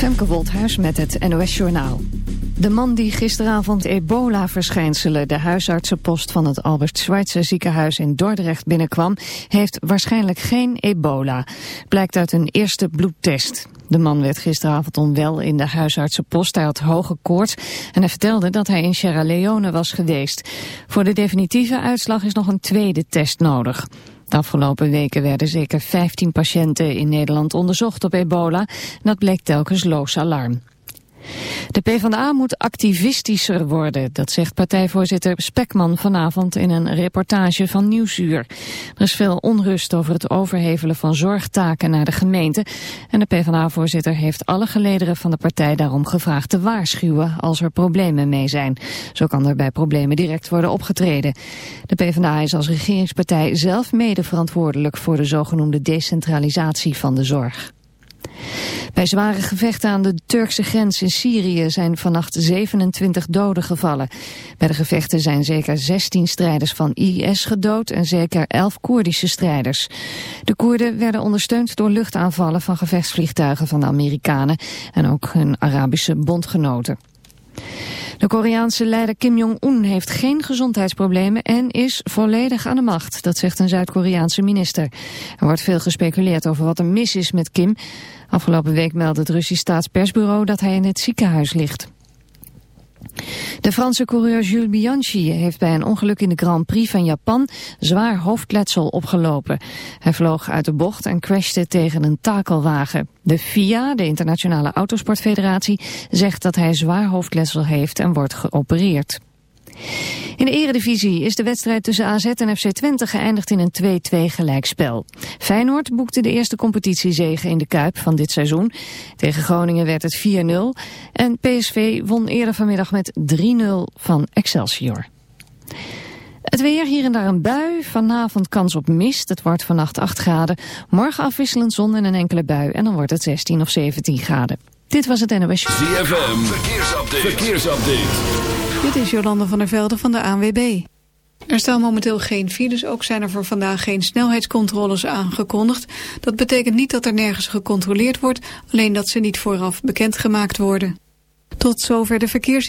Femke Woldhuis met het NOS Journaal. De man die gisteravond ebola-verschijnselen de huisartsenpost van het Albert Schweitzer ziekenhuis in Dordrecht binnenkwam, heeft waarschijnlijk geen ebola. Blijkt uit een eerste bloedtest. De man werd gisteravond onwel in de huisartsenpost. Hij had hoge koorts en hij vertelde dat hij in Sierra Leone was geweest. Voor de definitieve uitslag is nog een tweede test nodig. De afgelopen weken werden zeker 15 patiënten in Nederland onderzocht op ebola. Dat bleek telkens loos alarm. De PvdA moet activistischer worden, dat zegt partijvoorzitter Spekman vanavond in een reportage van Nieuwsuur. Er is veel onrust over het overhevelen van zorgtaken naar de gemeente en de PvdA-voorzitter heeft alle gelederen van de partij daarom gevraagd te waarschuwen als er problemen mee zijn. Zo kan er bij problemen direct worden opgetreden. De PvdA is als regeringspartij zelf mede verantwoordelijk voor de zogenoemde decentralisatie van de zorg. Bij zware gevechten aan de Turkse grens in Syrië zijn vannacht 27 doden gevallen. Bij de gevechten zijn zeker 16 strijders van IS gedood en zeker 11 Koerdische strijders. De Koerden werden ondersteund door luchtaanvallen van gevechtsvliegtuigen van de Amerikanen en ook hun Arabische bondgenoten. De Koreaanse leider Kim Jong-un heeft geen gezondheidsproblemen en is volledig aan de macht, dat zegt een Zuid-Koreaanse minister. Er wordt veel gespeculeerd over wat er mis is met Kim. Afgelopen week meldde het Russisch staatspersbureau dat hij in het ziekenhuis ligt. De Franse coureur Jules Bianchi heeft bij een ongeluk in de Grand Prix van Japan zwaar hoofdletsel opgelopen. Hij vloog uit de bocht en crashte tegen een takelwagen. De FIA, de Internationale Autosportfederatie, zegt dat hij zwaar hoofdletsel heeft en wordt geopereerd. In de eredivisie is de wedstrijd tussen AZ en FC Twente geëindigd in een 2-2 gelijkspel. Feyenoord boekte de eerste competitiezege in de Kuip van dit seizoen. Tegen Groningen werd het 4-0 en PSV won eerder vanmiddag met 3-0 van Excelsior. Het weer, hier en daar een bui. Vanavond kans op mist. Het wordt vannacht 8 graden. Morgen afwisselend zon en een enkele bui. En dan wordt het 16 of 17 graden. Dit was het NOS. ZFM, verkeersupdate. verkeersupdate. Dit is Jolande van der Velde van de ANWB. Er staan momenteel geen files, ook zijn er voor vandaag geen snelheidscontroles aangekondigd. Dat betekent niet dat er nergens gecontroleerd wordt, alleen dat ze niet vooraf bekendgemaakt worden. Tot zover de verkeers...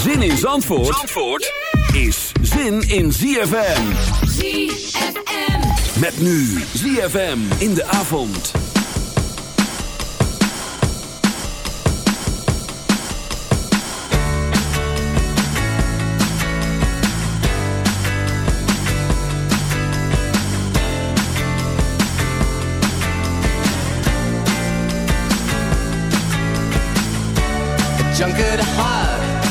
Zin in Zandvoort, Zandvoort is zin in ZFM. ZFM. Met nu ZFM in de avond. junket heart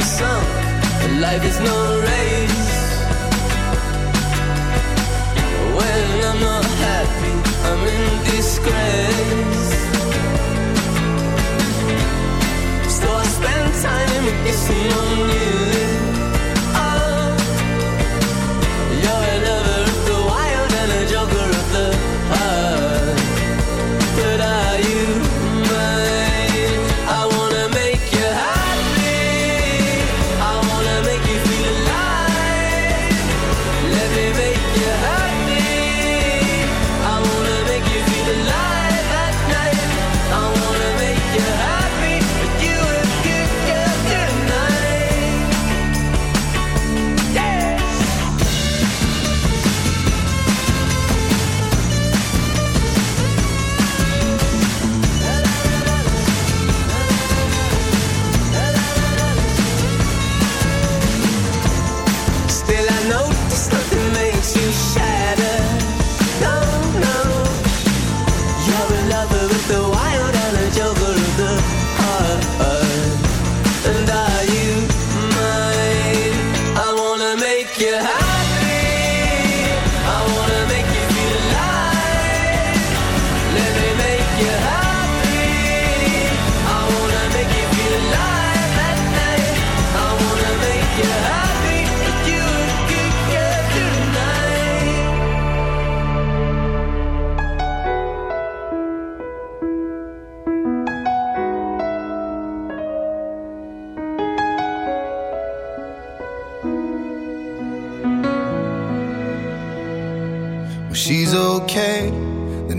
Be sunk. but Life is no race. When I'm not happy, I'm in disgrace. So I spend time kissing on you.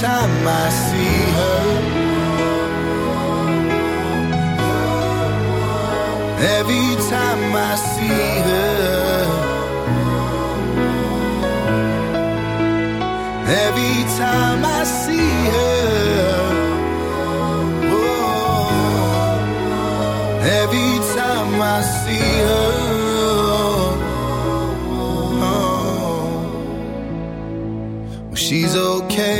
time I see her. Every time I see her. Every time I see her, oh, every time I see her, oh, oh. when she's okay,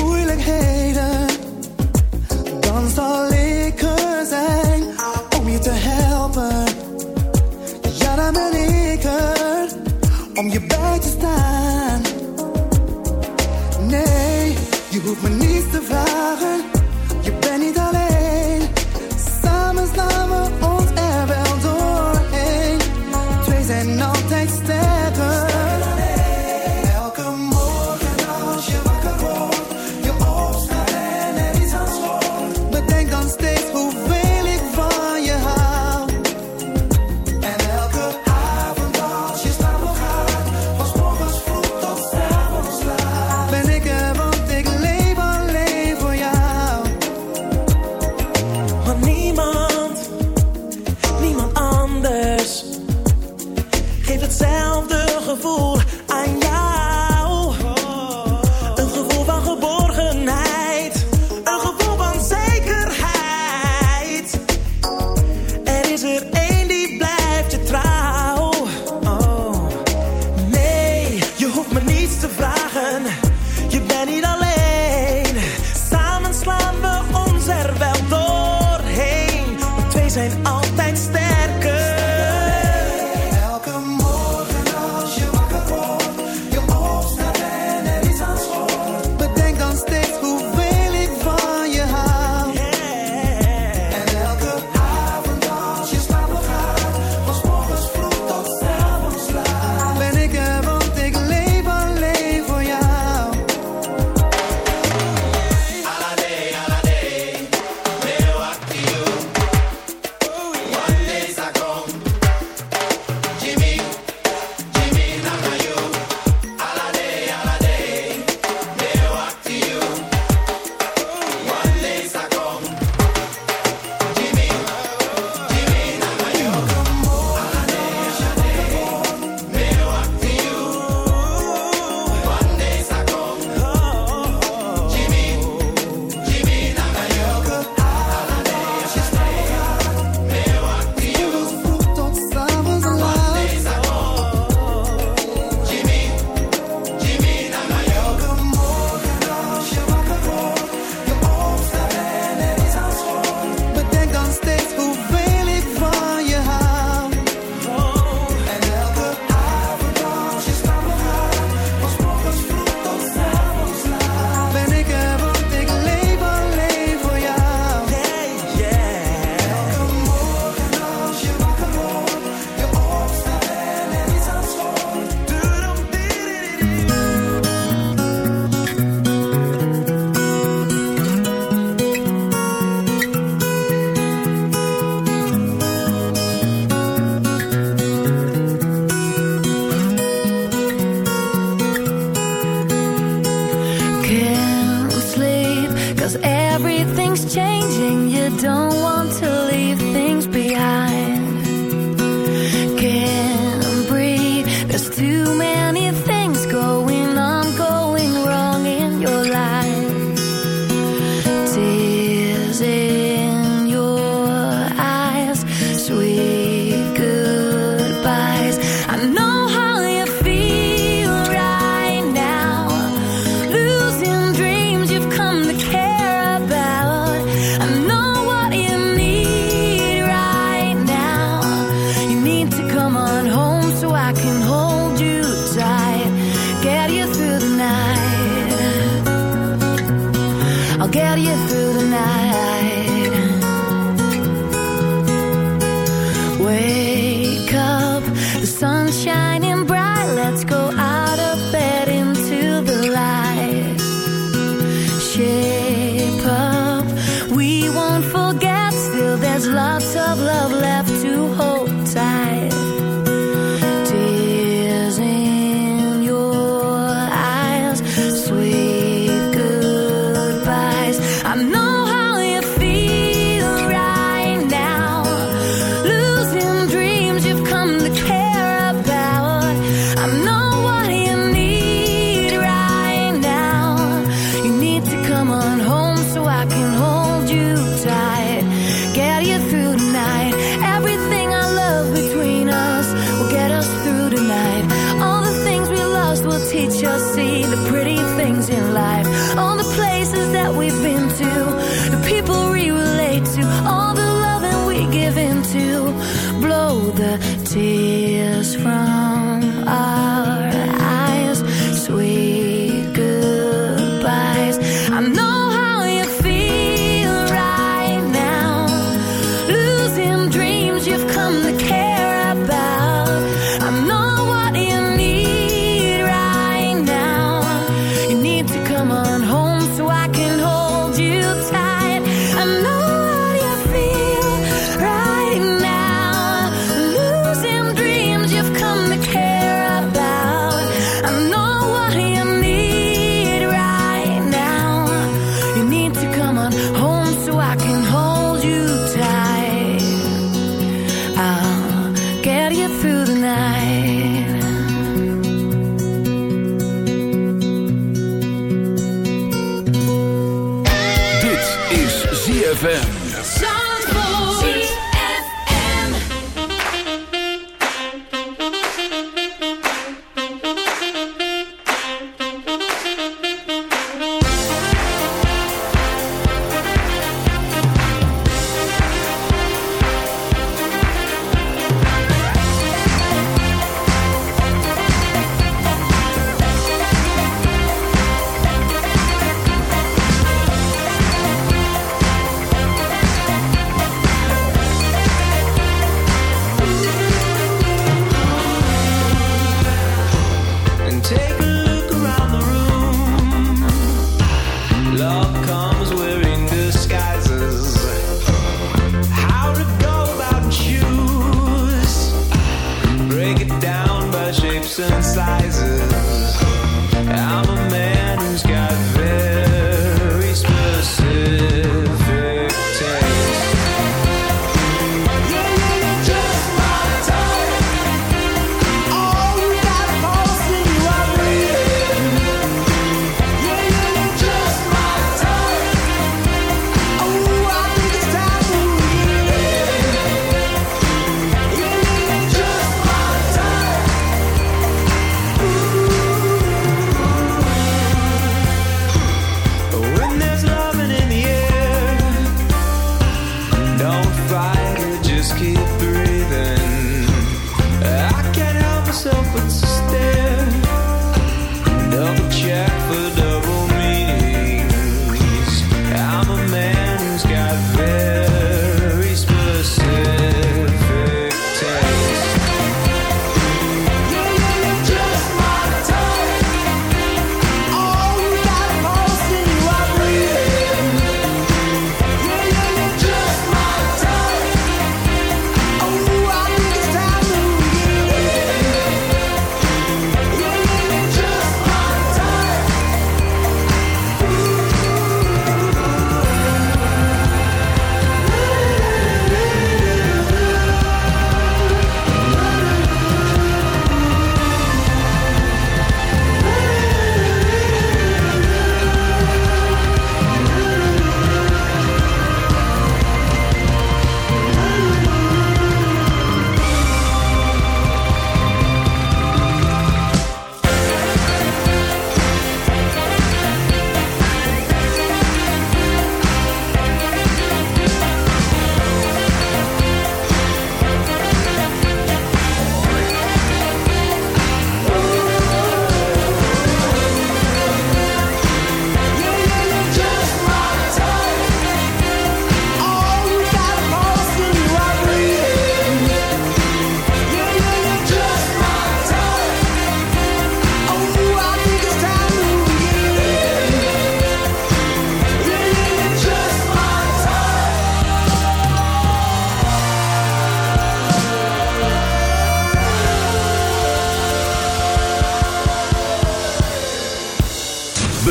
moeilijkheden, dan zal ik er zijn om je te helpen. Ja, dan ben ik er om je bij te staan. Nee, je hoeft me niets te vragen.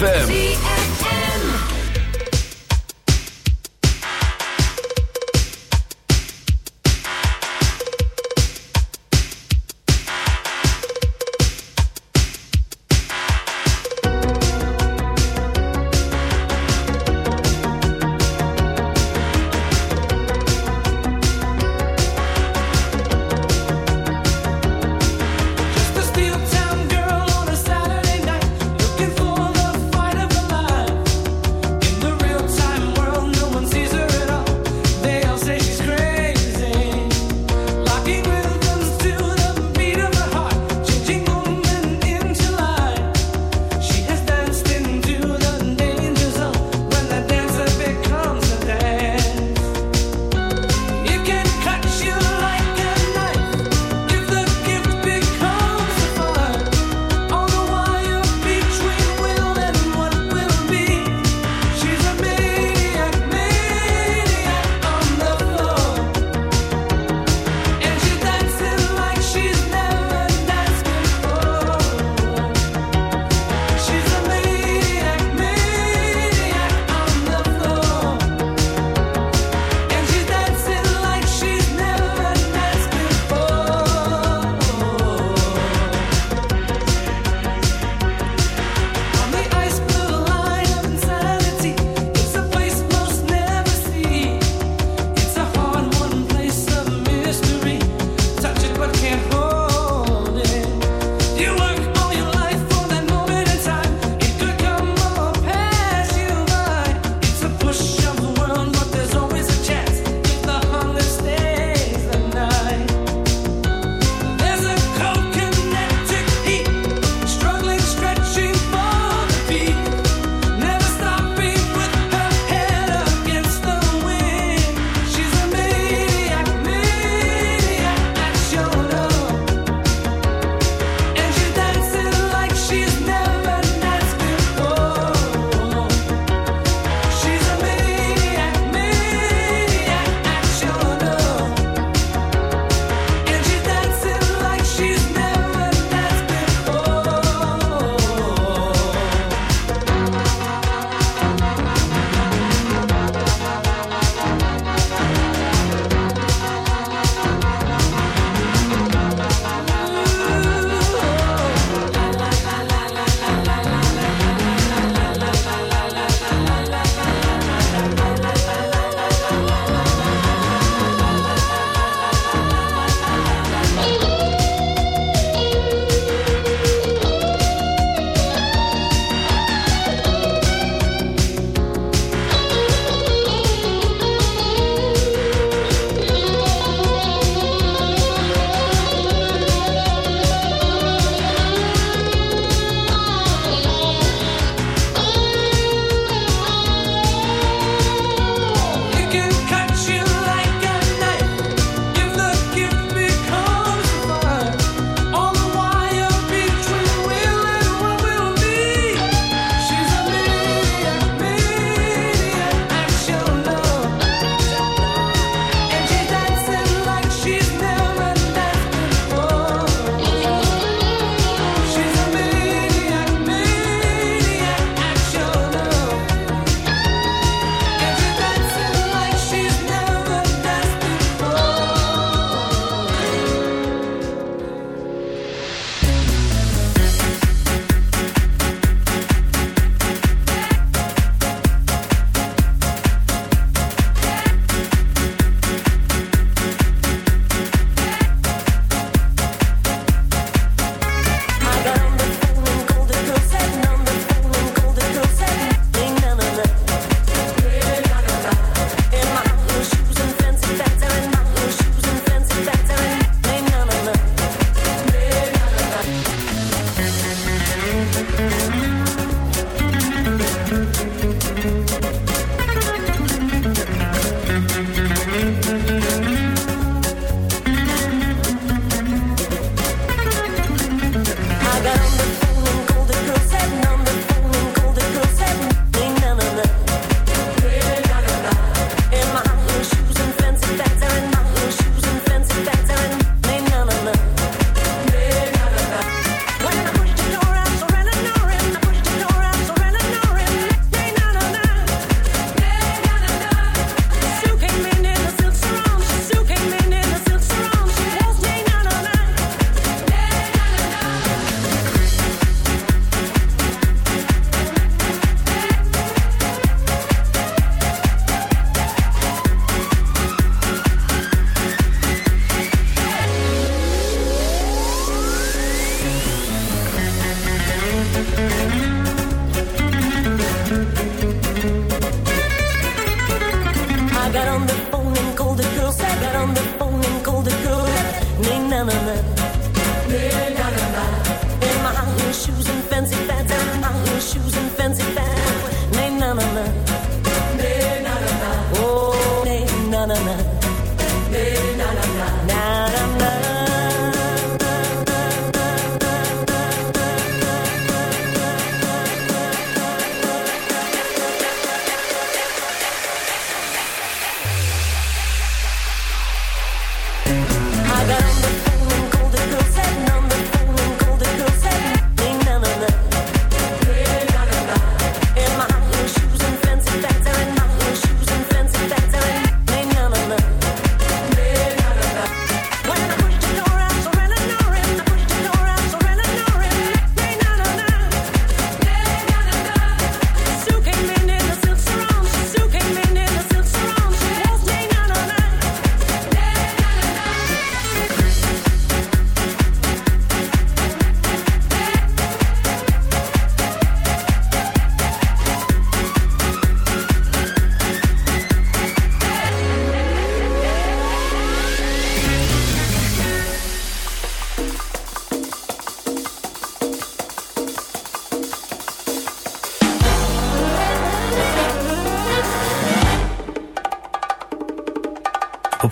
ZFM.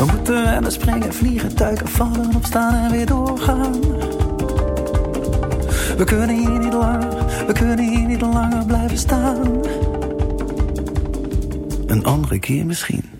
We moeten rennen, springen, vliegen, duiken, vallen, opstaan en weer doorgaan. We kunnen hier niet langer, we kunnen hier niet langer blijven staan. Een andere keer misschien.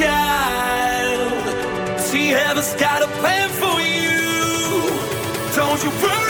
child. she hasn't got a plan for you. Don't you worry.